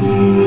Thank you.